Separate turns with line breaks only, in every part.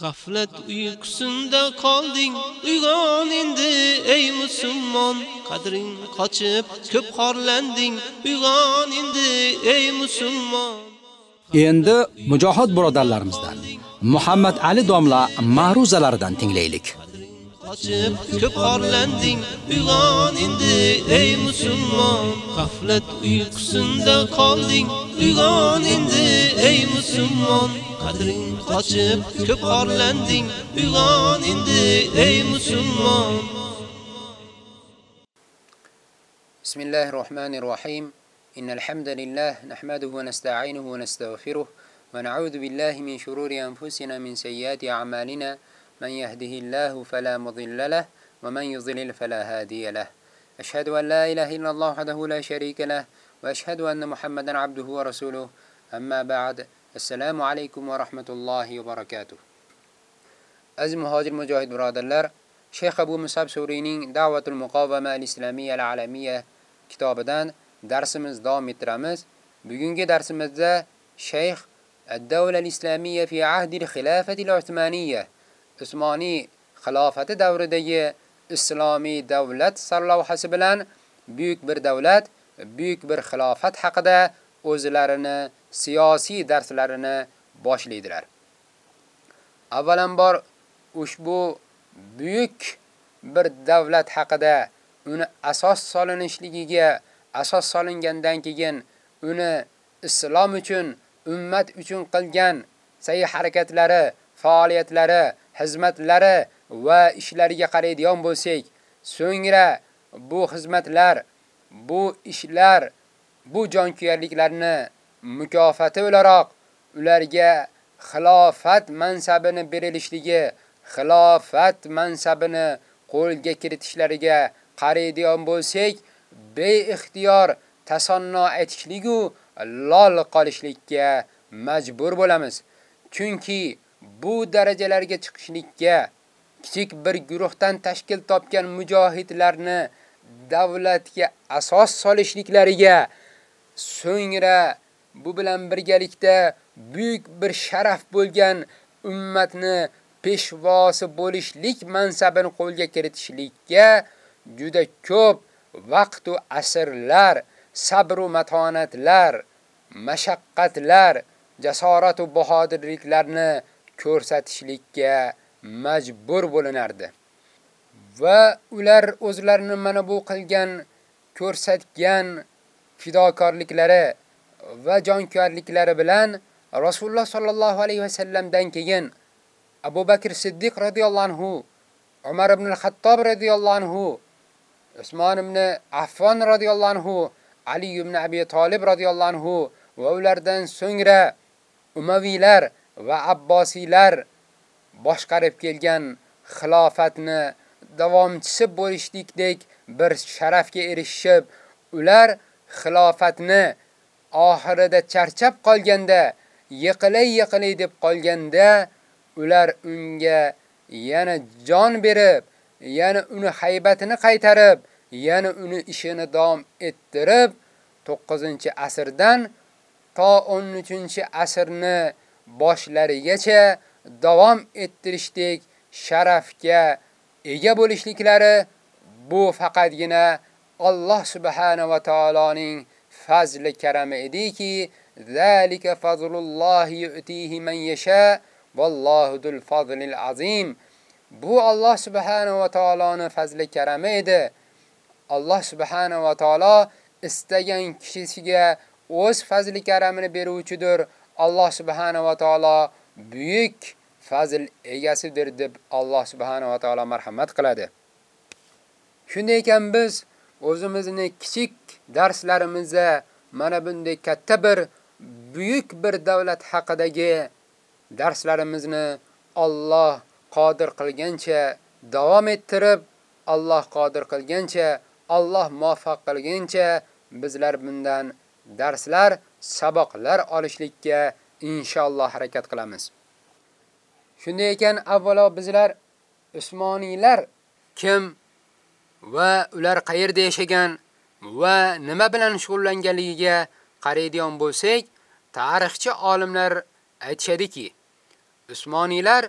G'aflat uyqusinda qolding, uyg'on endi ey musulmon, qadring qochib ko'p xorlanding, uyg'on endi ey musulmon.
Endi mujohid birodarlarimizdan Muhammad Ali domla ma'ruzalaridan tinglaylik.
Qochib ko'p xorlanding, uyg'on endi ey musulmon, g'aflat uyqusinda qolding, uyg'on endi ey musulmon. Qadring qochib ko'p orlanding uyg'on endi ey musulmon
بسم الله الرحمن الرحيم إن الحمد لله نحمده ونستعينه ونستغفره ونعوذ بالله من شرور أنفسنا من سيئات أعمالنا من يهده الله فلا مضل له ومن يضلل فلا هادي له أشهد أن لا إله إلا الله وحده لا شريك له وأشهد أن محمدا عبده ورسوله أما بعد Assalomu alaykum va rahmatullohi va barakatuh. Aziz muhojir mujohid birodarlar, Shayx Abu Musab Suriyning Da'vatul Muqovama al-Islamiyya al-Alamiyya kitobidan darsimiz davom ettiramiz. Bugungi darsimizda Shayx Ad-Dawla al-Islamiyya fi ahdi al-Khilafati al-Uthmaniyya Usmoniy xilofati davridagi islomiy davlat sarlavhasi bilan buyuk bir davlat, buyuk bir xilofat haqida o'zlarini siyosiy darslarini boshlaydilar. Avvalambor ushbu buyuk bir davlat haqida uni asos solinishligiga asos solingandan keyin uni islom uchun, ummat uchun qilgan sa'y harakatlari, faoliyatlari, xizmatlari va ishlariga qaraydigan bo'lsak, so'ngra bu xizmatlar, bu ishlar, bu jonkuyarliklarni mukofati o'laroq ularga xilofat mansabini berilishligi, xilofat mansabini qo'lga kiritishlariga qaraydigan bo'lsak, beixtiyor tasanno aytishligu lol qolishlikka majbur bo'lamiz. Chunki bu darajalarga chiqishlikka kichik bir guruhdan tashkil topgan mujohidlarni davlatga asos solishliklariga so'ngra bu bilan birgalikda buyuk bir sharaf bo'lgan ummatni peshvosi bo'lishlik mansabini qo'lga kiritishlikka juda ko'p vaqt va asrlar, sabr va matonatlar, mashaqqatlar, jasorat va bahodirliklarni ko'rsatishlikka majbur bo'linardi. Va ular o'zlarini mana bu qilgan, ko'rsatgan fidokorliklari va jonkorliklari bilan Rasululloh sallallohu alayhi va sallamdan keyin Abu Bakr Siddiq radhiyallohu anhu, Umar ibn al-Xattob radhiyallohu anhu, Usmon ibn Affon radhiyallohu anhu, Ali ibn Abi Talib radhiyallohu anhu va ulardan so'ngra Umaviylar va Abbosiylar boshqarib kelgan xilofatni davomchisi bo'lishlikdek bir sharafga erishib, ular xilofatni oxirida charchab qolganda, yiqilay-yiqilay deb qolganda, ular unga yana jon berib, yana uni haybatini qaytarib, yana uni ishini davom ettirib 9-asrdan to 13-asrni boshlarigacha davom ettirishdek sharafga ega bo'lishliklari bu faqatgina Alloh subhanahu va taoloning fazli karami ediki, zalika fazlullohi yu'tihi man yasha vallohu dul fazlil azim. Bu Alloh subhanahu va taoloning fazli karami edi. Alloh subhanahu va taolo istagan kishisiga o'z fazli karamini beruvchidir. Alloh subhanahu va taolo buyuk fazil egasidir deb Alloh subhanahu va taolo marhamat qiladi. Shunday ekan biz o'zimizni kichik darslarimizda mana bunday katta bir buyuk bir davlat haqidagi darslarimizni Alloh qodir qilgancha davom ettirib, Alloh qodir qilgancha, Alloh muvaffaq qilgancha bizlar bundan darslar, saboqlar olishlikka inshaalloh harakat qilamiz. Shunday ekan, avvalo bizlar Usmoniylar kim va ular qayerda yashagan va nima bilan shug'ullanganligiga qaraydigan bo'lsak, tarixchi olimlar aytishadiki, Usmoniylar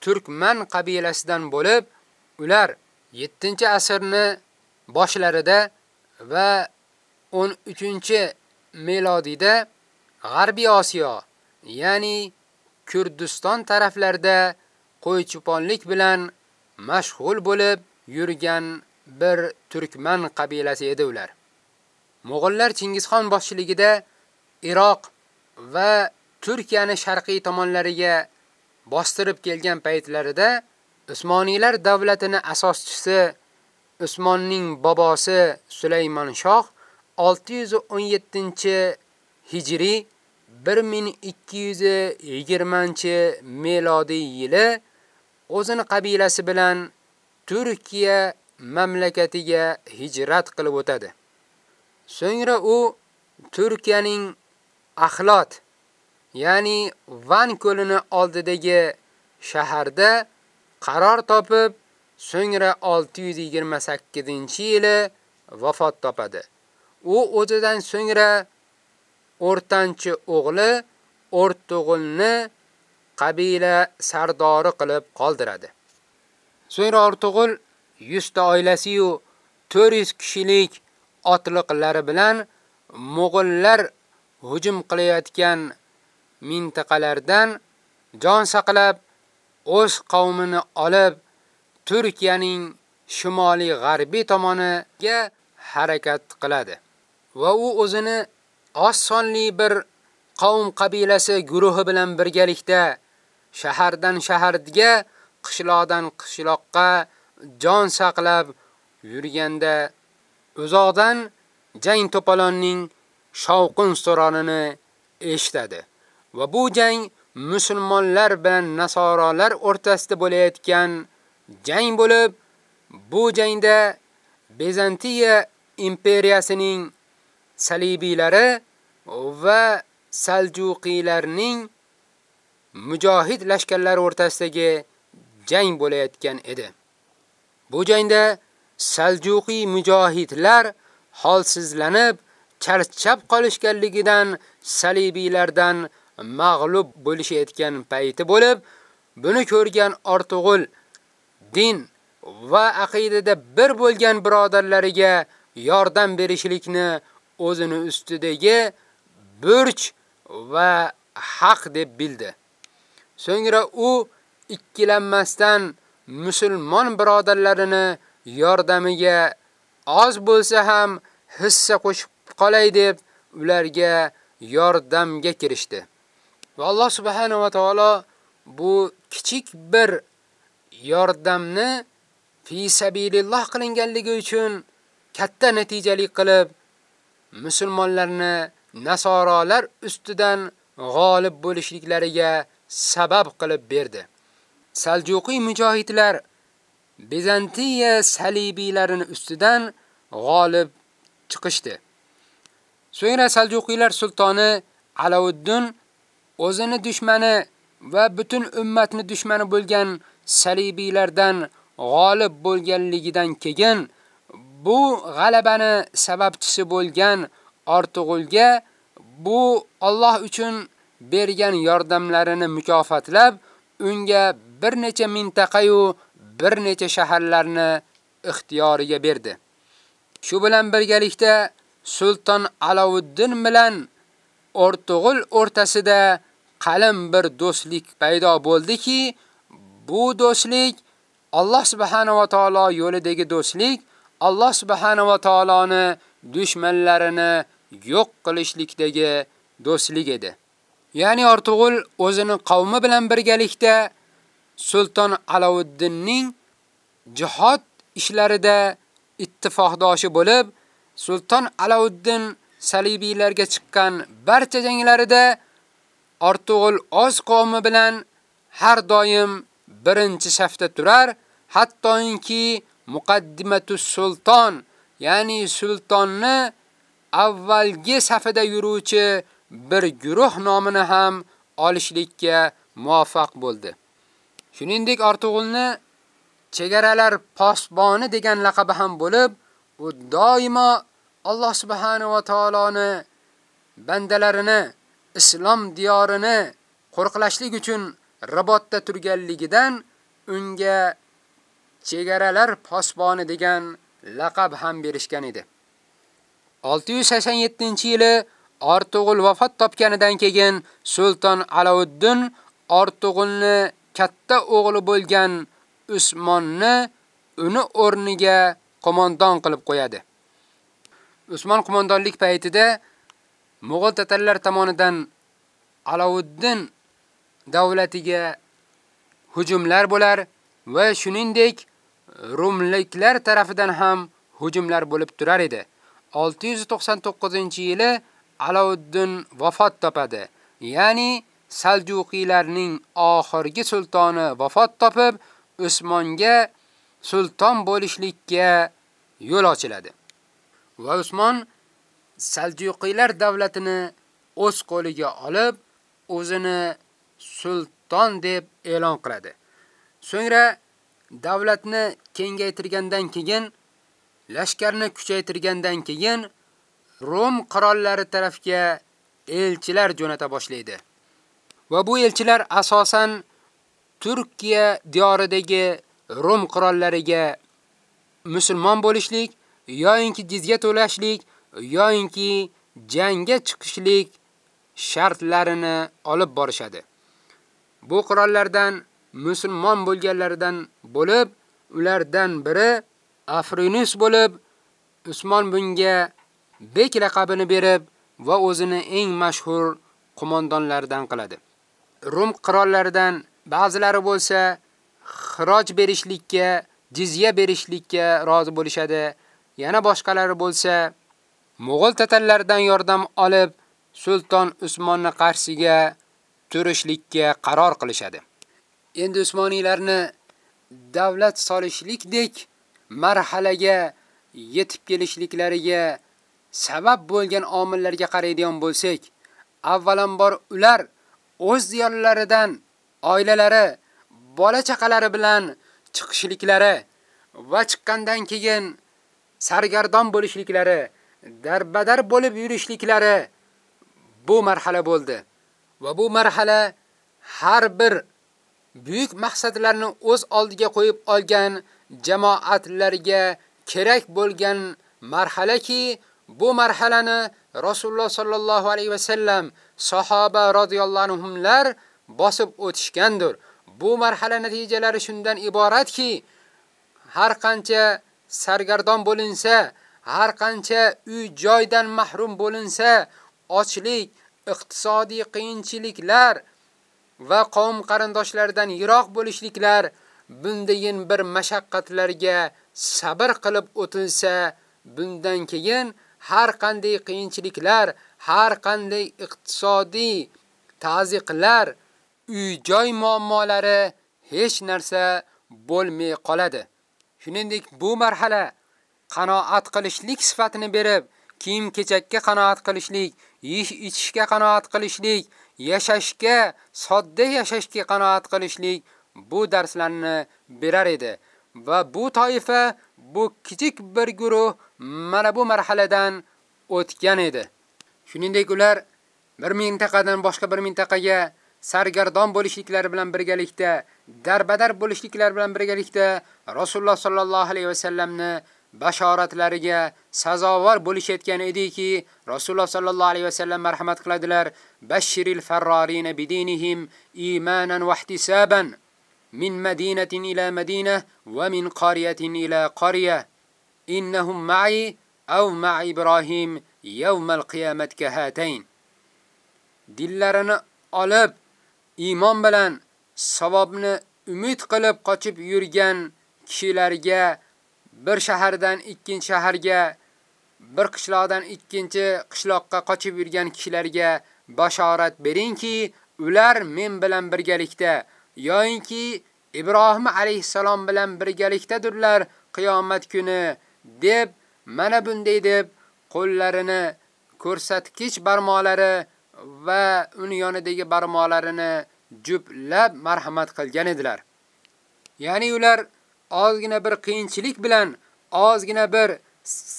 Turkman qabilasidan bo'lib, ular 7-asrni boshlarida va 13-melodiyda G'arbiy Osiyo, ya'ni Kurdiston taraflarida qo'ycho'ponlik bilan mashg'ul bo'lib yurgan bir turkman qabilasi edi ular. Mo'g'ullar Chingizxon boshchiligida Iroq va Turkiyani sharqiy tomonlariga bostirib kelgan paytlarida Usmoniylar davlatini asoschisi Usmonning bobosi Sulaymon Shoh 617-hijriy 1220-melodiy yili o'zini qabilasi bilan Turkiya mamlakatiga hijrat qilib o'tadi. So'ngra u Turkiyaning Axlot, ya'ni Van ko'lini oldidagi shaharda qaror topib, so'ngra 628-yili vafot topadi. U o'zidan so'ngra o'rtanchi o'g'li O'rtug'ulni qabila sardori qilib qoldiradi. So'ngra O'rtug'ul 100 ta oilasi yu 400 kishilik otliqlari bilan Mo'g'ullar hujum qilayotgan mintaqalardan jon saqlab, o'z qavmini olib Turkiyaning shimoliy g'arbiy tomoniga harakat qiladi. Va u o'zini osonli bir qavm qabilasi guruhi bilan birgalikda shahardan shaharga, qishloqdan qishloqqa jon saqlab yurganda uzoqdan jang to'polonning shovqin so'ronini eshitadi. Va bu jang musulmonlar bilan nasorolar o'rtasida bo'layotgan jang bo'lib, bu jangda Bizantiya imperiyasining salibiylari va Saljuqiylarning mujohid lashkarlari o'rtasidagi jang bo'layotgan edi. Bu jangda Saljuqiy mujohidlar holsizlanib, charchab qolishganligidan salibiylardan mag'lub bo'lishayotgan payti bo'lib, buni ko'rgan Ortug'ul din va aqidada bir bo'lgan birodarlariga yordam berishlikni o'zini ustidagi burch va haq deb bildi. So'ngra u ikkilanmasdan musulmon birodarlarini yordamiga oz bo'lsa ham hissa qo'shib qolay deb ularga yordamga kirishdi. Va Alloh subhanahu va taolo bu kichik bir yordamni fi sabilillah qilinganligi uchun katta natijali qilib musulmonlarni nasorolar ustidan g'olib bo'lishliklariga sabab qilib berdi. Saljuqiy mujohidlar Bizantiya salibiylarini ustidan g'olib chiqishdi. So'ngra Saljuqiylar sultoni Alauddin o'zini dushmani va butun ummatni dushmani bo'lgan salibiylardan g'olib bo'lganligidan keyin bu g'alabani sababchisi bo'lgan Ortug'ulga bu Alloh uchun bergan yordamlarini mukofotlab, unga bir necha mintaqa yu bir necha shaharlarni ixtiyoriga berdi. Shu bilan birgalikda Sultan Alauddin bilan O'rtog'ul o'rtasida qalin bir do'stlik paydo bo'ldiki, bu do'stlik Alloh subhanahu va taolo yo'lidagi do'stlik, Alloh subhanahu va taoloni dushmanlarini yo'q qilishlikdagi do'stlik edi. Ya'ni Ortug'ul o'zini qavmi bilan birgalikda Sultan Alauddinning jihad ishlarida ittifoqdoshi bo'lib, Sultan Alauddin salibiylarga chiqqan barcha janglarida Ortug'ul oz qavmi bilan har doim birinchi safda turar, hattoki muqaddimatus sulton, ya'ni sultonni avvalgi safida yuruvchi bir guruh nomini ham olishlikka muvaffaq bo'ldi. Shuningdek, Artug'ulni chegaralar posboni degan laqabi ham bo'lib, u doimo Alloh subhanahu va taoloni bandalarini islom diyorini qo'rqlashlik uchun rabotda turganligidan unga chegaralar posboni degan laqab ham berishgan edi. 687-yili Ortug'ul vafot topganidan keyin Sultan Alauddin Ortug'ulni katta o'g'li bo'lgan Usmonni uni o'rniga qo'mondon qilib qo'yadi. Usmon qo'mondonlik paytida Mo'g'ul tatarlar tomonidan Alauddin davlatiga hujumlar bo'lar va shuningdek Rumliklar tarafidan ham hujumlar bo'lib turar edi. 699-yili Alauddin vafot topadi. Ya'ni Saljuqiylarning oxirgi sultoni vafot topib, Usmonga sulton bo'lishlikka yo'l ochiladi. Va Usmon Saljuqiylar davlatini o'z qo'liga olib, o'zini sulton deb e'lon qiladi. So'ngra davlatni kengaytirgandan keyin, lashkarni kuchaytirgandan keyin Rom qirollari tarafga elchilar jo'nata boshlaydi. Va bu elchilar asosan Turkiya diyoridagi Rom qirollariga musulmon bo'lishlik yoyinki jizya to'lashlik yoyinki jangga chiqishlik shartlarini olib borishadi. Bu qirollardan musulmon bo'lganlardan bo'lib, ulardan biri Afrinus bo'lib, Usmon bunga bek laqabini berib va o'zini eng mashhur qo'mondonlardan qiladi. Rum qirollaridan ba'zilari bo'lsa xiroj berishlikka, jizya berishlikka rozi bo'lishadi. Yana boshqalari bo'lsa Mo'g'ul tatarlardan yordam olib, Sulton Usmonni qarshisiga turishlikka qaror qilishadi. Endi Usmoniylarni davlat solishlikdek marhalaga yetib kelishliklariga sabab bo'lgan omillarga qaraydigan bo'lsak, avvalambor ular o'z ziyonlaridan oilalari, bola chaqalari bilan chiqishliklari va chiqqandan keyin sargardon bo'lishliklari, darbadar bo'lib yurishliklari bu marhala bo'ldi. Va bu marhala har bir buyuk maqsadlarni o'z oldiga qo'yib olgan jamoatlarga kerak bo'lgan marhalaki, bu marhalani Rasululloh sallallohu alayhi va sallam, sahoba radhiyallohu anhumlar bosib o'tishgandir. Bu marhala natijalari shundan iboratki, har qancha sargardon bo'linsa, har qancha uy joydan mahrum bo'linsa, ochlik, iqtisodiy qiyinchiliklar va qavm qarindoshlaridan yiroq bo'lishliklar bundayin bir mashaqqatlarga sabr qilib o'tilsa, bundan keyin har qanday qiyinchiliklar, har qanday iqtisodiy ta'ziqlar, uy-joy muammolari hech narsa bo'lmay qoladi. Shuningdek, bu marhala qanoat qilishlik sifatini berib, kiyim-kechakka qanoat qilishlik, yeyish-ichishga qanoat qilishlik, yashashga, sodda yashashga qanoat qilishlik bu darslarni berar edi. Va bu toifa, bu kichik bir guruh mana bu marhaladan o'tgan edi. Shuningdek, ular bir mintaqadan boshqa bir mintaqaga sargardon bo'lishliklari bilan birgalikda, darbadar bo'lishliklari bilan birgalikda Rasululloh sallallohu alayhi vasallamni bashoratlariga sazovor bo'lishayotgan ediki, Rasululloh sallallohu alayhi vasallam marhamat qiladilar: "Bashiril farrarina bidinihim imanan va ihtisaban min madinatin ila madina va min qaryatin ila qarya. Innahum ma'i aw ma'i Ibrohim yawmal qiyamati kahatayn." Dillarini olib iymon bilan savobni umid qilib qochib yurgan kishilarga bir shahardan ikkinchi shaharga, bir qishloqdan ikkinchi qishloqqa qochib yurgan kishilarga bashorat beringki, ular men bilan birgalikda yoyinki Ibrohim alayhisalom bilan birgalikdadirlar qiyomat kuni deb mana bunday deb qo'llarini ko'rsatkich barmoqlari va uni yonidagi barmoqlarini juplab marhamat qilgan edilar. Ya'ni ular ozgina bir qiyinchilik bilan, ozgina bir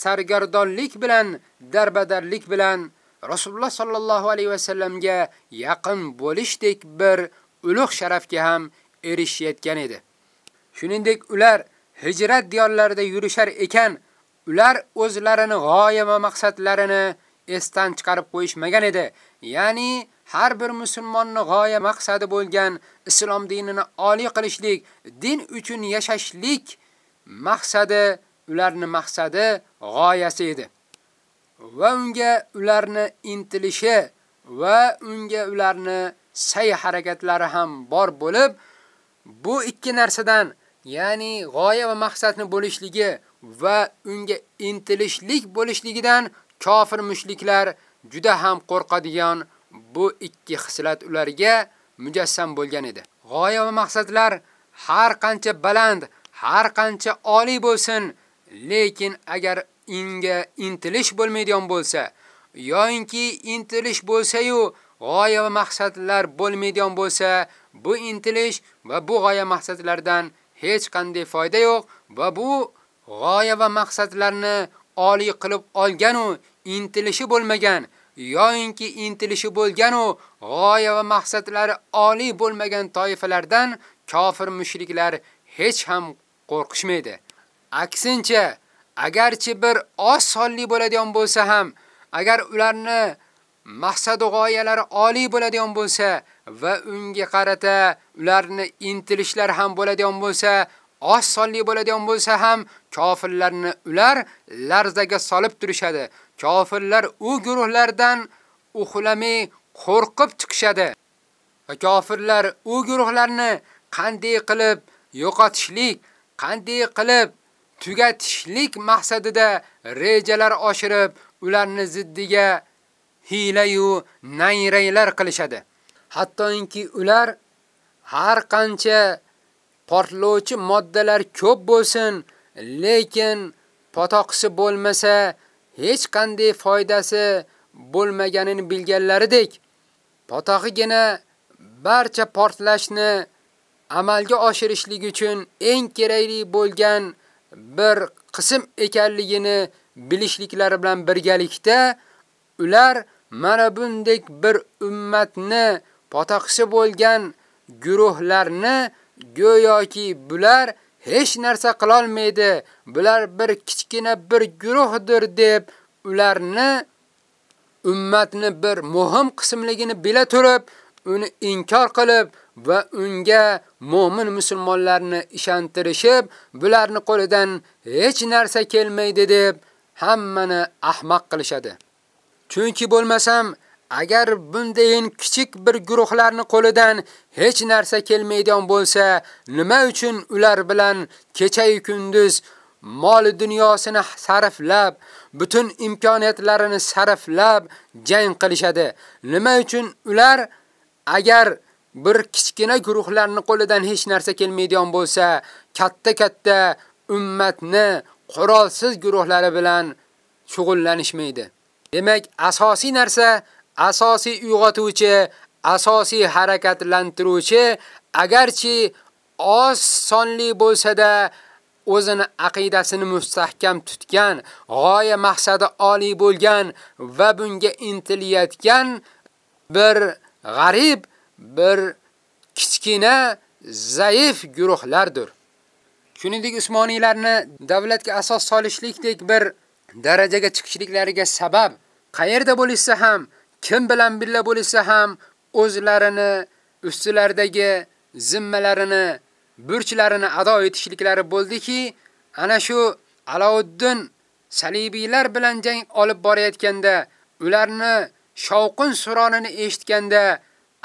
sargardonlik bilan, darbadarlik bilan Rasululloh sallallohu alayhi va sallamga yaqin bo'lishdek bir ulug' sharafga ham erishayotgan edi. Shuningdek, ular hijrat diyorlarida yurishar ekan, ular o'zlarini g'oya va maqsadlarini esdan chiqarib qo'yishmagan edi. Ya'ni har bir musulmonning g'oya maqsadi bo'lgan islom dinini oliy qilishlik, din uchun yashashlik maqsadi ularning maqsadi, g'oyasi edi. Va unga ularni intilishi va unga ularni sa'y harakatlari ham bor bo'lib, bu ikki narsadan, ya'ni g'oya va maqsadni bo'lishligi va unga intilishlik bo'lishligidan kofir mushriklar juda ham qo'rqadigan bu ikki xislat ularga mujassam bo'lgan edi. G'oya va maqsadlar har qancha baland, har qancha oliy bo'lsin, lekin agar unga intilish bo'lmaydigan bo'lsa, yoinki intilish bo'lsa-yu, g'oya va maqsadlar bo'lmaydigan bo'lsa, bu intilish va bu g'oya maqsadlardan hech qanday foyda yo'q va bu g'oya va maqsadlarni oliy qilib olgan u intilishi bo'lmagan yoyinki intilishi bo'lgan u g'oya va maqsadlari oliy bo'lmagan toifalardan kofir mushriklar hech ham qo'rqishmaydi. Aksincha, agarchi bir oz sonli bo'ladigan bo'lsa ham, agar ularni maqsad va g'oyalari oliy bo'ladigan bo'lsa va unga qarata ularni intilishlar ham bo'ladigan bo'lsa, oz sonli bo'ladigan bo'lsa ham kofirlarni ular larzaga solib turishadi. Kofirlar u guruhlardan uxlamay qo'rqib chiqishadi. Va kofirlar u guruhlarni qanday qilib yo'qotishlik, qanday qilib tugatishlik maqsadida rejalar oshirib, ularni ziddiga hiylayu nayraylar qilishadi. Hattoki ular har qancha portlovchi moddalar ko'p bo'lsin, lekin potoqisi bo'lmasa, hech qanday foydasi bo'lmaganini bilganlaridek, potog'igina barcha portlashni amalga oshirishlik uchun eng kerakli bo'lgan bir qism ekanligini bilishliklari bilan birgalikda ular mana bundek bir ummatni potoqsi bo'lgan guruhlarni go'yoki bular hech narsa qila olmaydi, bular bir kichkina bir guruhdir deb ularni ummatni bir muhim qismligini bila turib, uni inkor qilib va unga mu'min musulmonlarni ishontirishib, bularni qo'lidan hech narsa kelmaydi deb hammani ahmoq qilishadi. Chunki bo'lmasam, agar bundayin kichik bir guruhlarni qo'lidan hech narsa kelmaydigan bo'lsa, nima uchun ular bilan kecha-yu kunduz mol dunyosini sarflab, butun imkoniyatlarini sarflab jang qilishadi? Nima uchun ular agar bir kichkina guruhlarni qo'lidan hech narsa kelmaydigan bo'lsa, katta-katta ummatni qurolsiz guruhlari bilan shug'ullanishmaydi. Demak, asosiy narsa, asosiy uyg'otuvchi, asosiy harakatlantiruvchi agarchi oz sonli bo'lsa-da o'zini aqidasini mustahkam tutgan, g'oya maqsadi oliy bo'lgan va bunga intilayotgan bir g'arib, bir kichkina, zaif guruhlardir. Shuningdek, Usmoniylarni davlatga asos solishlikdek bir darajaga chiqishliklariga sabab qayerda bo'lsa ham, kim bilan birga bo'lsa ham o'zlarini ustilaridagi zimmalarini, burchlarini ado etishliklari bo'ldiki, ana shu Alauddin salibiylar bilan jang olib borayotganda, ularni shovqin suronini eshitganda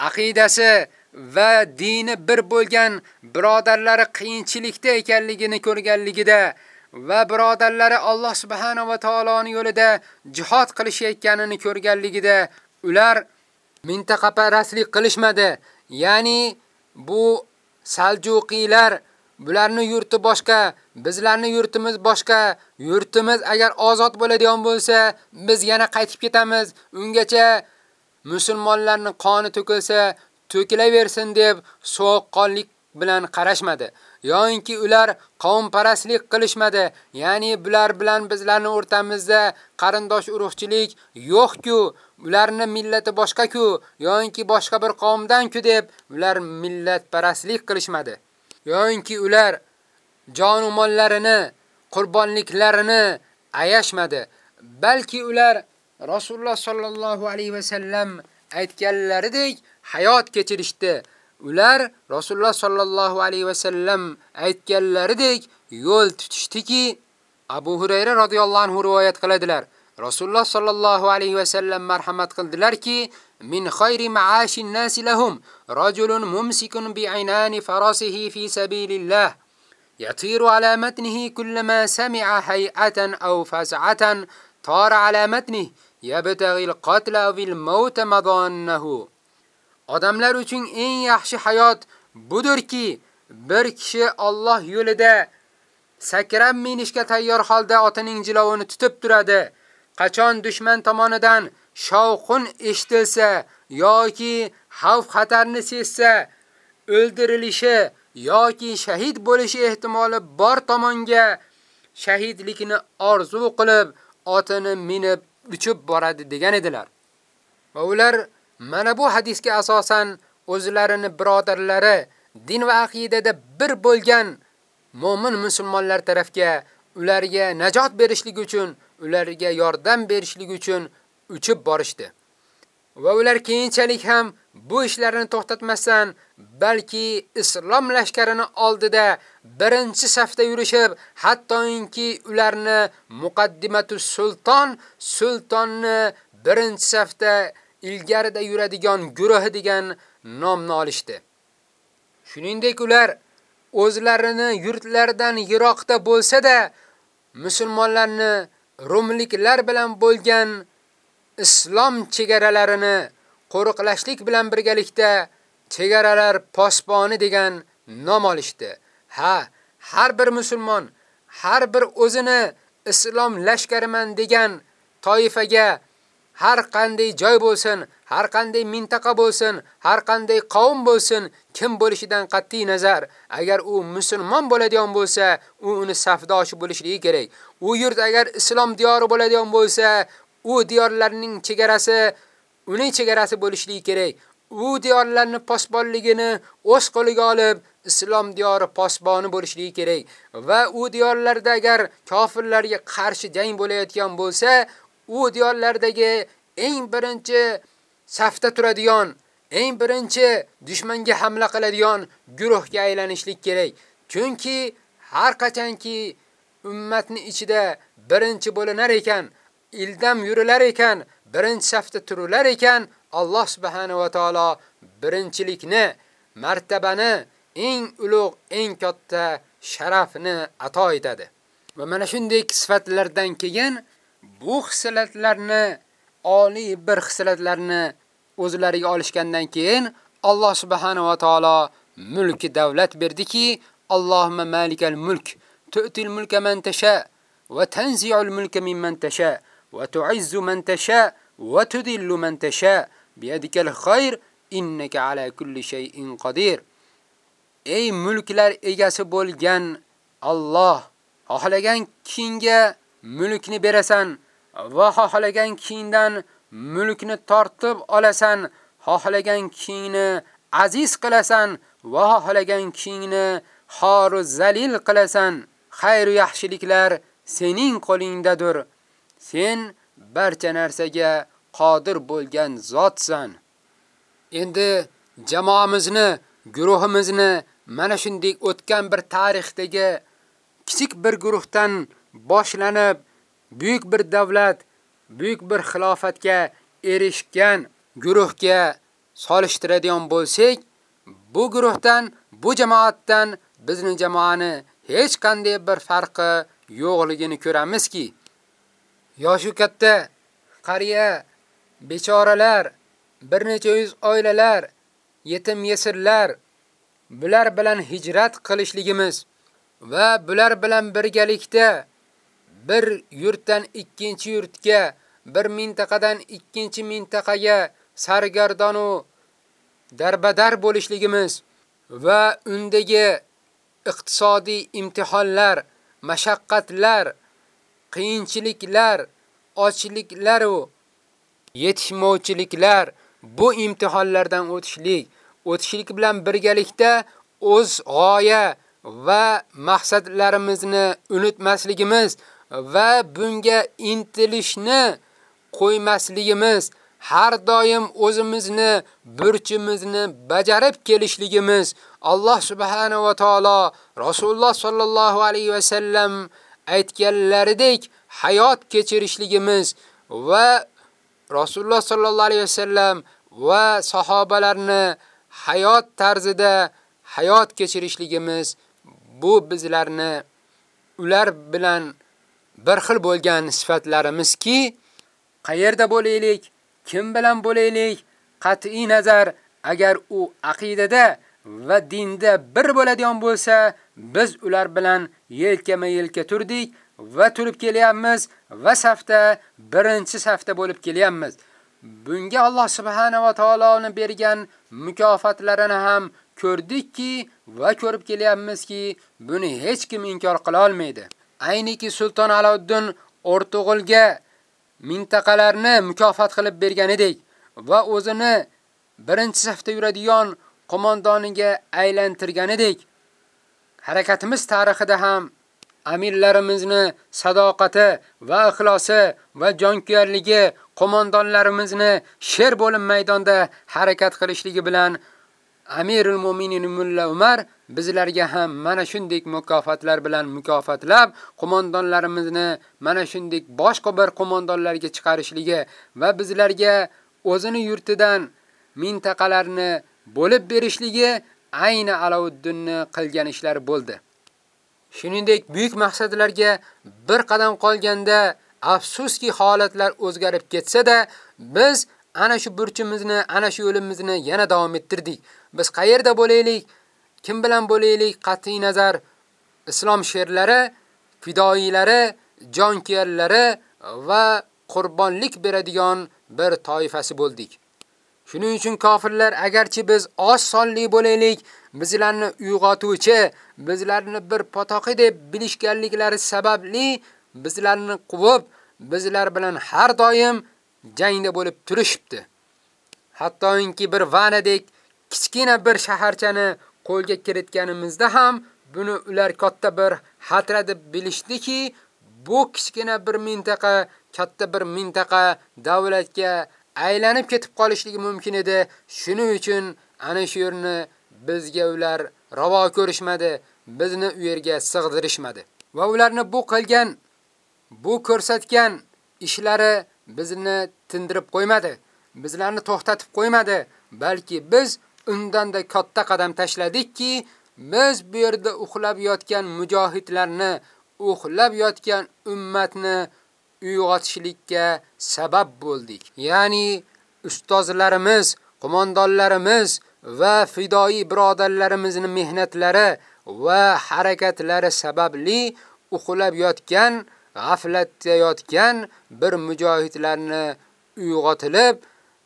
aqidasi va dini bir bo'lgan birodarlari qiyinchilikda ekanligini ko'rganligida va birodarlari Alloh subhanahu va taoloning yo'lida jihad qilishayotganini ko'rganligida ular mintaqaparastlik qilishmadi. Ya'ni bu Saljuqiylar bularni yurti boshqa, bizlarni yurtimiz boshqa. Yurtimiz agar ozod bo'ladigan bo'lsa, biz yana qaytib ketamiz. Ungacha musulmonlarning qoni to'kilsa, to'kilaversin deb sovuqqonlik bilan qarashmadi. yoinki ular qavmparastlik qilishmadi. Ya'ni bular bilan bizlarning o'rtamizda qarindosh urug'chilik yo'q-ku, ularni millati boshqa-ku, yoinki boshqa bir qavmdan-ku deb ular millatparastlik qilishmadi. Yoinki ular jon umollarini mollarini, qurbonliklarini ayashmadi, balki ular Rasululloh sallallohu alayhi va sallam aytganlaridek hayot kechirishdi. Ular Rasululloh sallallohu alayhi va sallam aytganlaridek yo'l tutishdiki, Abu Hurayra radhiyallohu anhu rivoyat qiladilar. Rasululloh sallallohu alayhi va sallam marhamat qildilarki, min khayri ma'ashin nasi lahum rajulun mumsikun bi'inani farasihi fi sabilillah يطير على متنه كلما سمع هيئة أو فزعة طار على متنه يبتغي القتل أو الموت مضانه Odamlar uchun eng yaxshi hayot budurki, bir kishi Alloh yo'lida sakrab minishga tayyor holda otining jilovini tutib turadi. Qachon dushman tomonidan shovqin eshitilsa yoki xavf xatarni sezsa, o'ldirilishi yoki shahid bo'lishi ehtimoli bor tomonga shahidlikni orzu qilib, otini minib uchib boradi degan edilar. Va ular mana bu hadisga asosan o'zlarini birodarlari din va aqidada bir bo'lgan mu'min musulmonlar tarafga ularga najot berishlik uchun, ularga yordam berishlik uchun uchib borishdi. Va ular keyinchalik ham bu ishlarini to'xtatmasdan, balki islom lashkarini oldida birinchi safda yurishib, hattoinki ularni muqaddimatu sulton, sultonni birinchi safda ilgarida yuradigan guruhi degan nomni olishdi. Shuningdek ular o'zlarini yurtlaridan yiroqda bo'lsa-da, musulmonlarni rumliklar bilan bo'lgan islom chegaralarini qo'riqlashlik bilan birgalikda chegaralar posboni degan nom olishdi. Ha, har bir musulmon har bir o'zini islom lashkariman degan toifaga har qanday joy bo'lsin, har qanday mintaqa bo'lsin, har qanday qavm bo'lsin, kim bo'lishidan qat'i nazar, agar u musulmon bo'ladigan bo'lsa, u uni safdoshi bo'lishligi kerak. U yurt agar islom diyori bo'ladigan bo'lsa, u diyorlarning chegarasi uning chegarasi bo'lishligi kerak. U diyorlarni posbonligini o'z qo'liga olib, islom diyori posboni bo'lishligi kerak va u diyorlarda agar kofirlarga qarshi jang bo'layotgan bo'lsa, u diyorlardagi eng birinchi safda turadigan, eng birinchi dushmanga hamla qiladigan guruhga aylanishlik kerak. Chunki har qachonki ummatni ichida birinchi bo'linar ekan, ildam yurilar ekan, birinchi safda turular ekan, Alloh subhanahu va taolo birinchilikni, martabani, eng ulug', eng katta sharafni ato etadi. Va mana shunday sifatlardan keyin bu xislatlarni oliy bir xislatlarni o'zlariga olishgandan keyin Alloh subhanahu va taolo mulki davlat berdiki, Allohumma malikal mulk tu'til mulka man tasha va tanzi'ul mulka mimman tasha va tu'izzu man tasha va tudillu man tasha biyadikal khayr innaka ala kulli shay'in qodir. Ey mulklar egasi bo'lgan Alloh, xohlagan kinga mulkni berasan va xohlagan kiyingdan mulkni tortib olasan, xohlagan kiyingni aziz qilasan va xohlagan kiyingni va zalil qilasan. Xayr va yaxshiliklar sening qo'lingdadir. Sen barcha narsaga qodir bo'lgan zotsan. Endi jamoamizni, guruhimizni mana shunday o'tgan bir tarixdagi kichik bir guruhdan boshlanib buyuk bir davlat, buyuk bir xilofatga erishgan guruhga solishtiradigan bo'lsak, bu guruhdan, bu jamoatdan bizning jamoani hech qanday bir farqi yo'qligini ko'ramizki, yoshi katta, qariya, bechoralar, bir necha yuz oilalar, yetim yesirlar bular bilan hijrat qilishligimiz va bular bilan birgalikda bir yurtdan ikkinchi yurtga, bir mintaqadan ikkinchi mintaqaga sargardon u darbadar bo'lishligimiz va undagi iqtisodiy imtihonlar, mashaqqatlar, qiyinchiliklar, ochliklar u yetishmovchiliklar bu imtihonlardan o'tishlik, o'tishlik bilan birgalikda o'z g'oya va maqsadlarimizni unutmasligimiz va bunga intilishni qo'ymasligimiz, har doim o'zimizni burchimizni bajarib kelishligimiz Alloh subhanahu va taolo Rasululloh sollallohu alayhi va sallam aytganlaridek hayot kechirishligimiz va Rasululloh sollallohu alayhi va sallam va sahobalarni hayot tarzida hayot kechirishligimiz bu bizlarni ular bilan bir xil bo'lgan sifatlarimizki, qayerda bo'laylik, kim bilan bo'laylik, qat'iy nazar agar u aqidada va dinda bir bo'ladigan bo'lsa, biz ular bilan yelkama-yelka turdik va turib kelyapmiz va safda birinchi safda bo'lib kelyapmiz. Bunga Alloh subhanahu va taoloning bergan mukofotlarini ham ko'rdikki va ko'rib kelyapmizki, buni hech kim inkor qila olmaydi. Ayniki Sultan Alauddin o'rtog'ilga mintaqalarni mukofot qilib bergan edik va o'zini birinchi safda yuradigan qo'mondoniga aylantirgan edik. Harakatimiz tarixida ham amirlarimizni sadoqati va ixlosi va jonkuyarligi qo'mondonlarimizni sher bo'lim maydonda harakat qilishligi bilan Amirul Mu'minin Mulla Umar bizlarga ham mana shunday mukofotlar bilan mukofotlab, qo'mondonlarimizni mana shunday boshqa bir qo'mondonlarga chiqarishligi va bizlarga o'zini yurtidan mintaqalarni bo'lib berishligi ayni Alauddinni qilgan ishlari bo'ldi. Shuningdek, buyuk maqsadlarga bir qadam qolganda afsuski holatlar o'zgarib ketsa-da, biz ana shu burchimizni, ana shu yo'limizni yana davom ettirdik. Biz qayerda bo'laylik, kim bilan bo'laylik, qat'iy nazar islom sherlari, fidoilari, jonkiyarlari va qurbonlik beradigan bir toifasi bo'ldik. Shuning uchun kofirlar agarchi biz oz sonli bo'laylik, bizlarni uyg'otuvchi, bizlarni bir potoqi deb bilishganliklari sababli bizlarni quvib, bizlar bilan har doim jangda bo'lib turishibdi. Hattoki bir vanadek kichkina bir shaharchani qo'lga kiritganimizda ham buni ular katta bir xatra deb bilishdiki, bu kichkina bir mintaqa katta bir mintaqa davlatga aylanib ketib qolishligi mumkin edi. Shuning uchun ana shu yerni bizga ular ravo ko'rishmadi, bizni u yerga sig'dirishmadi. Va ularni bu qilgan, bu ko'rsatgan ishlari bizni tindirib qo'ymadi. Bizlarni to'xtatib qo'ymadi, balki biz undanda katta qadam tashladikki, biz bu yerda uxlab yotgan mujohidlarni, uxlab yotgan ummatni uyg'otishlikka sabab bo'ldik. Ya'ni ustozlarimiz, qo'mondonlarimiz va fidoi birodarlarimizning mehnatlari va harakatlari sababli uxlab yotgan, g'aflatda yotgan bir mujohidlarni uyg'otilib,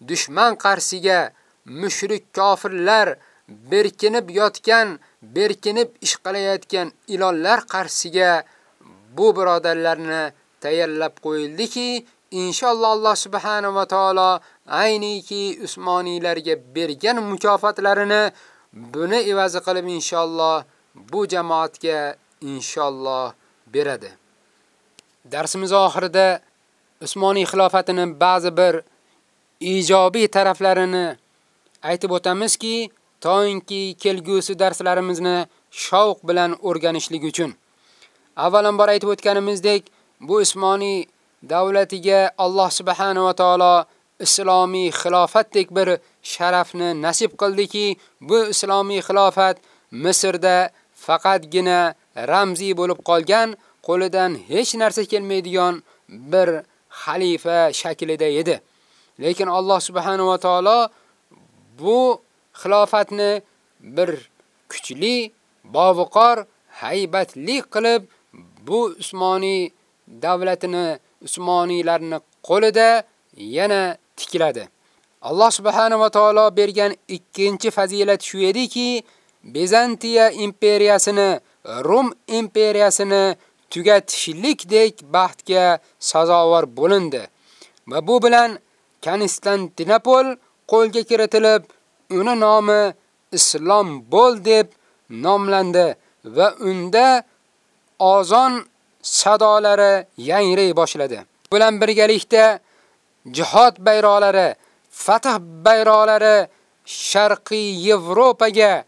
dushman qarshisiga mushrik kofirlar berkinib yotgan, berkinib ish qilayotgan ilonlar qarshisiga bu birodarlarni tayyorlab qo'yildiki, inshaalloh Alloh subhanahu va taolo ayniki Usmoniylarga bergan mukofotlarini buni evazi qilib inshaalloh bu jamoatga inshaalloh beradi. Darsimiz oxirida Usmoniy xilofatining ba'zi bir ijobiy taraflarini aytib o'tamizki, to'yinki kelgusi darslarimizni shavq bilan o'rganishlik uchun. Avvalambor aytib o'tganimizdek, bu Usmoniy davlatiga Alloh subhanahu va taolo islomiy xilofatdek bir sharafni nasib qildiki, bu islomiy xilofat Misrda faqatgina ramziy bo'lib qolgan, qo'lidan hech narsa kelmaydigan bir xalifa shaklida edi. Lekin Alloh subhanahu va taolo bu xilofatni bir kuchli, boviqor, haybatli qilib bu Usmoniy davlatini Usmoniylarni qo'lida yana tikladi. Alloh subhanahu va taolo bergan ikkinchi fazilat shu ediki, Bizantiya imperiyasini, Rum imperiyasini tugatishlikdek baxtga sazovor bo'lindi. Va bu bilan Konstantinopol qo'lga kiritilib, uni nomi Islom bo'l deb nomlandi va unda ozon sadolari yangray boshladi. Bilan birgalikda jihad bayroqlari, fath bayroqlari Sharqiy Yevropaga,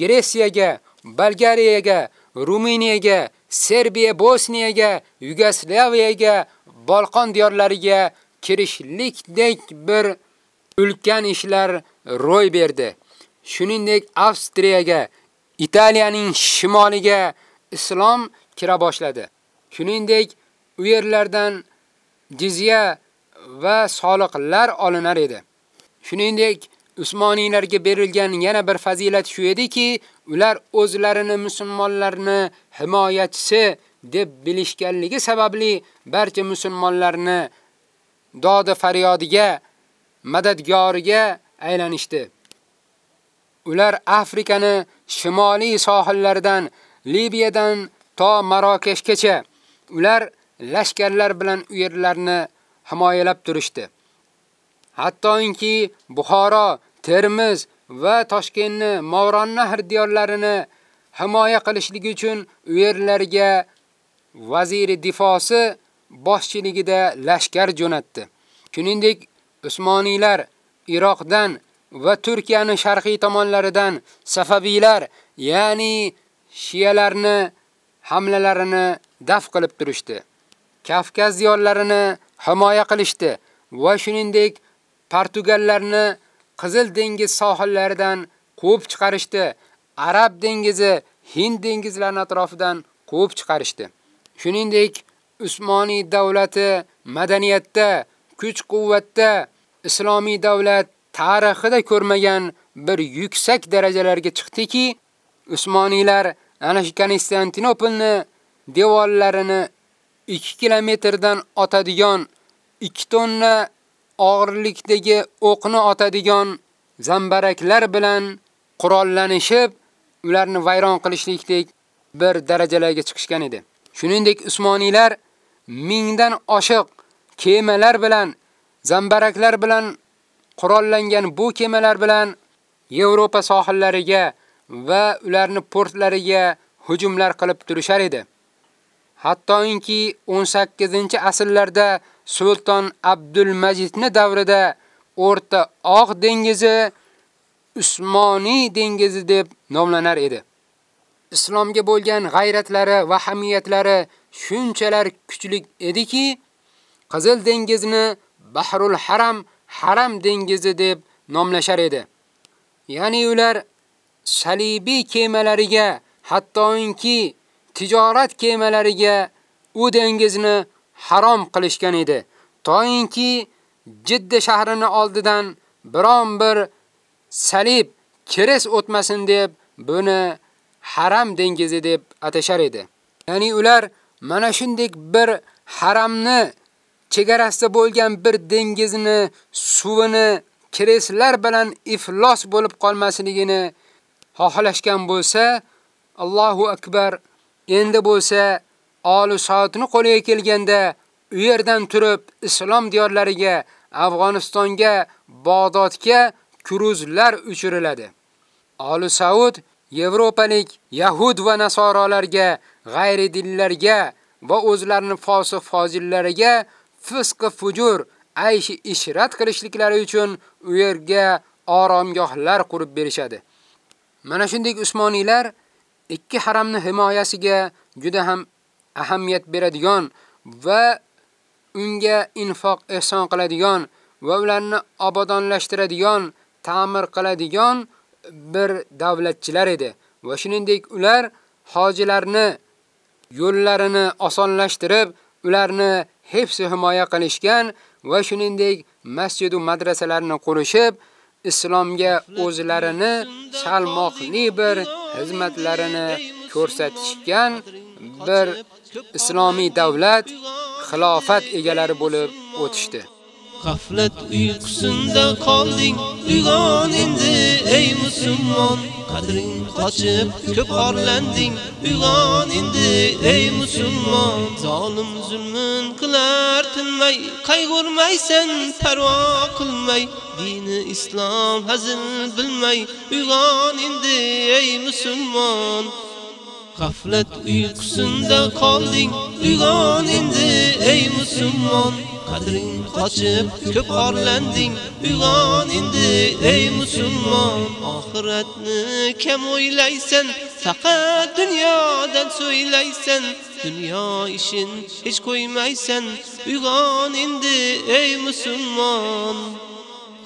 Gresiyaga, Bolgariyaga, Ruminiyaga, Serbiya, Bosniyaga, Yugoslaviyaga, Balqon diyorlariga kirishlikdek bir ulkan ishlar ro'y berdi. Shuningdek, Avstriyaga, Italiyaning shimoliga islom kira boshladi. Shuningdek, u yerlardan jizya va soliqlar olinar edi. Shuningdek, Usmoniylarga berilgan yana bir fazilat shu ediki, ular o'zlarini musulmonlarni himoyachisi deb bilishganligi sababli barcha musulmonlarni dodi faryodiga, madadgoriga aylanishdi. Ular Afrikani shimoliy sohillaridan Libiyadan to Marokashgacha ular lashkarlar bilan u yerlarni himoyalab turishdi. Hattoki Buxoro, Termiz va Toshkentni Movronnahar diyorlarini himoya qilishligi uchun u yerlarga vaziri difosi boshchiligida lashkar jo'natdi. Shuningdek, Usmoniylar Iroqdan va Turkiyaning sharqiy tomonlaridan Safaviylar, ya'ni shiyalarni hamlalarini daf qilib turishdi. Kafkaz diyorlarini himoya qilishdi va shuningdek Portugallarni Qizil dengiz sohillaridan quvib chiqarishdi. Arab dengizi, Hind dengizlarining atrofidan quvib chiqarishdi. Shuningdek, Usmoniy davlati madaniyatda, kuch-quvvatda islomiy davlat tarixida ko'rmagan bir yuksak darajalarga chiqdiki, Usmoniylar ana shu Konstantinopolni devorlarini 2 kilometrdan otadigan 2 tonna og'irlikdagi o'qni otadigan zambaraklar bilan qurollanishib, ularni vayron qilishlikdek bir darajalarga chiqishgan edi. Shuningdek, Usmoniylar mingdan oshiq kemalar bilan, zambaraklar bilan qurollangan bu kemalar bilan Yevropa sohillariga va ularni portlariga hujumlar qilib turishar edi. Hattoki 18-asrlarda Sultan Abdul Majidni davrida O'rta Oq dengizi Usmoniy dengizi deb nomlanar edi. Islomga bo'lgan g'ayratlari va hamiyatlari shunchalar kuchli ediki, Qizil dengizni Bahrul Haram, Haram dengizi deb nomlashar edi. Ya'ni ular salibiy kemalariga, hattoinki tijorat kemalariga u dengizni harom qilishgan edi. Toyinki Jidda shahrini oldidan biron bir salib kiris o'tmasin deb buni haram dengizi deb atashar edi. Ya'ni ular mana shunday bir haramni chegarasida bo'lgan bir dengizni suvini kireslar bilan iflos bo'lib qolmasligini xohlashgan bo'lsa, Allohu akbar. Endi bo'lsa, Oli soatni qo'liga kelganda u yerdan turib islom diyorlariga, Afg'onistonga, Bag'dodga kruzlar uchiriladi. Oli Saud Yevropalik yahud va nasoralarga, g'ayri dinlarga va o'zlarini fosiq fozillariga fisq fujur, ayshi ishrat qilishliklari uchun u yerga oromgohlar qurib berishadi. Mana shunday Usmoniylar ikki haramni himoyasiga juda ham ahamiyat beradigan va unga infoq ehson qiladigan va ularni obodonlashtiradigan, ta'mir qiladigan bir davlatchilar edi va shuningdek ular hojilarni yo'llarini osonlashtirib, ularni hifz himoya qilishgan va shuningdek masjid va madrasalarni qurishib, islomga o'zlarini salmoqli bir xizmatlarini ko'rsatishgan bir islomiy davlat xilofat egalari bo'lib o'tishdi.
Gaflet uykusunda qolding uyg'on endi ey musulmon. Qadring qochib ko'p orlanding uyg'on endi ey musulmon. Zolim zulmun qilar tinmay qayg'urmaysan parvo qilmay. Dini islom hazil bilmay uyg'on endi ey musulmon. Gaflet uykusunda qolding uyg'on endi ey musulmon. Qadring qochib ko'p orlanding uyg'on endi ey musulmon oxiratni kam o'ylaysan. Faqat dunyodan so'ylaysan. Dunyo ishin hech qo'ymaysan. Uyg'on endi ey musulmon.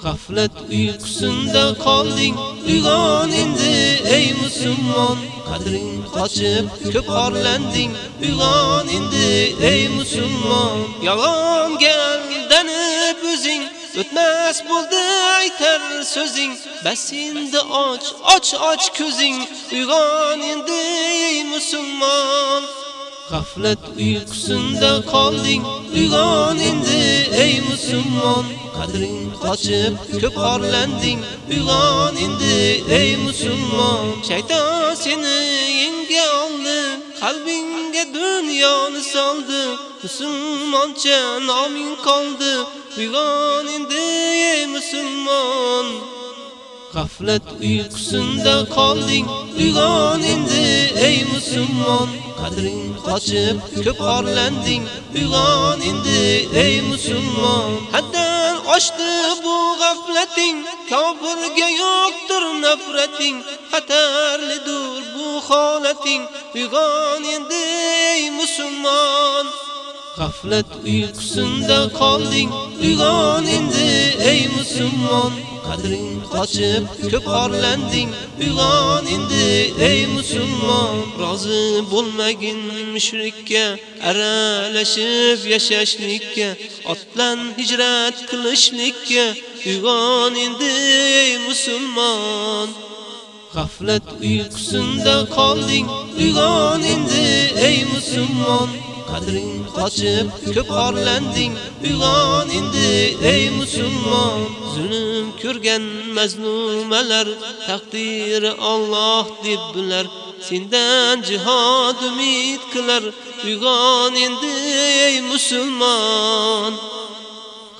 Gaflet uykusunda qolding uyg'on endi ey musulmon qadring qochib ko'p orlanding uyg'on endi ey musulmon yolg'onga aldanib o'zing o'tmas bo'ldi aytar so'zing bas endi och och och ko'zing uyg'on endi ey musulmon Gaflet uykusunda qolding uyg'on endi ey musulmon qadring qochib ko'p orlanding uyg'on endi ey musulmon shayton seni yenga oldi qalbingga dunyoni soldi musulmoncha noming qoldi uyg'on endi ey musulmon Gaflet uykusunda qolding uyg'on endi ey musulmon. Qadring qochib ko'p orlanding uyg'on endi ey musulmon. Haddan oshdi bu g'aflating kofirga yo'qdir nafrating. Xatarlidir bu holating uyg'on endi ey musulmon. Gaflet uykusunda qolding uyg'on endi ey musulmon. Qadring qochib ko'p orlanding uyg'on endi ey musulmon rozi bo'lmagin mushrikka aralashib yashashlikka otlan hijrat qilishlikka uyg'on endi ey musulmon Gaflet uykusunda qolding uyg'on endi ey musulmon qadring qochib ko'p orlanding uyg'on endi ey musulmon zulm ko'rgan mazlumalar taqdiri Alloh deb bular sendan jihad umid qilar. Uyg'on endi ey musulmon.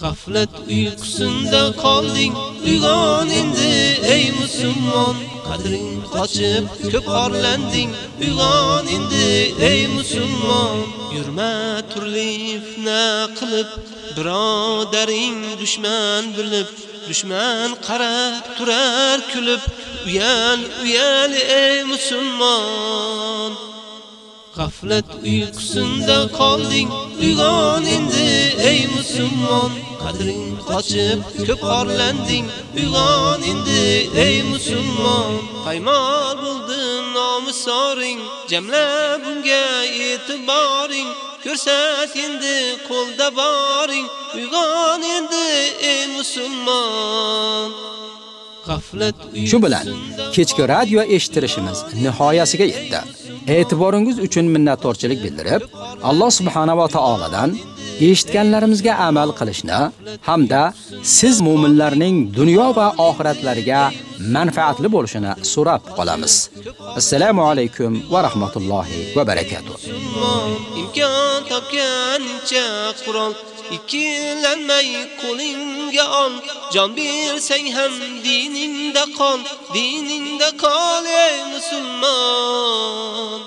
Gaflet uykusunda qolding. Uyg'on endi ey musulmon. Qadring qochib ko'p orlanding. Uyg'on endi ey musulmon. Yurma turli fitna qilib birodaring dushman bilib dushman qarab turar kulib uyal uyal ey musulmon. G'aflat uyqusinda qolding uyg'on endi ey musulmon. Qadring qochib ko'p orlanding uyg'on endi ey musulmon. Paymol nomi soring jamla bunga e'tiboring ko'rsat endi qo'lda boring uyg'on endi ey musulmon g'aflat
Shu bilan kechki radio eshitirishimiz nihoyasiga yetdi. E'tiboringiz uchun minnatdorchilik bildirib, Alloh subhanahu va taoladan eshitganlarimizga amal qilishni hamda siz mu'minlarning dunyo va oxiratlariga manfaatli bo'lishini so'rab qolamiz. Assalomu alaykum va rahmatullohi va barakatuh.
imkon topgancha Qur'on ikkilanmay qo'lingga ol jon bersang ham diningda qol diningda qol ey musulmon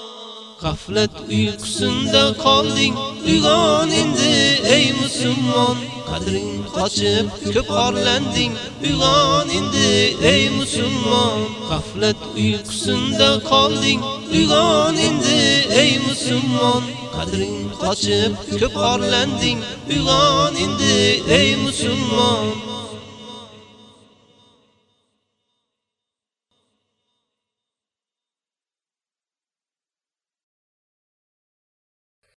Gaflet uykusunda qolding uyg'on endi ey musulmon qadring qochib ko'p orlanding uyg'on ey musulmon Gaflet uykusunda qolding uyg'on endi ey musulmon qadring qochib ko'p orlanding uyg'on ey musulmon